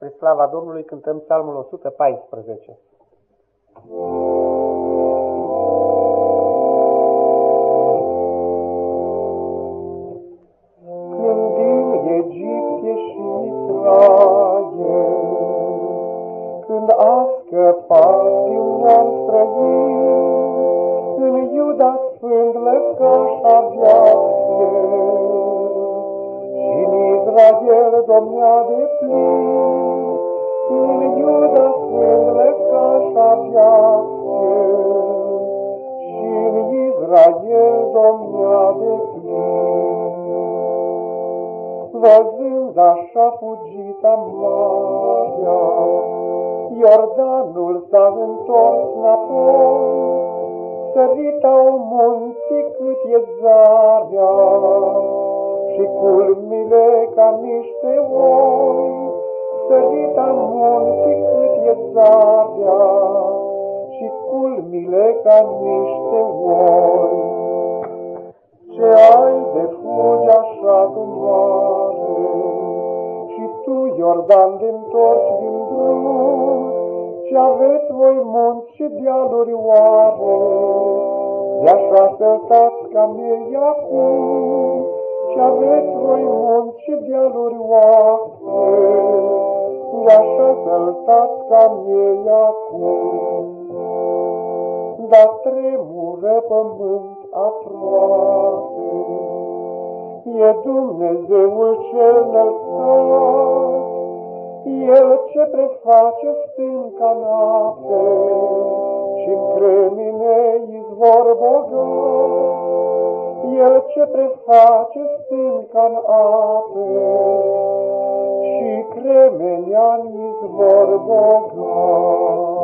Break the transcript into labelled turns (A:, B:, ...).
A: Spre slava Domnului cântăm psalmul 114.
B: Când din Egipt ieși Israel, Când a scăpat din neam străin, În Iuda sfânt lăcaș avea el, Și în Israel domnea de plin, În Iuda sfânt lăcaș avea el, Și în Israel domnea de plin. Văzând așa fugita marea, Iordanul s-a întors înapoi, Săritau munții cât e zarea, Și culmile ca niște oi, Sărita munții cât e zarea, Și culmile ca niște oi. Ce ai de fugi așa tu mare, Și tu, Iordan, de întorci din drum, Ce aveți voi munți și dealuri oare, De așa săltați ca miei acum, Ce aveți voi munți și dealuri oare, De așa săltați ca miei acum. Dar tremură pământ aproape, E Dumnezeul cel înălțat, El ce preface stânca noapte El ce preface stânca-n ape și cremenea izvor bogat.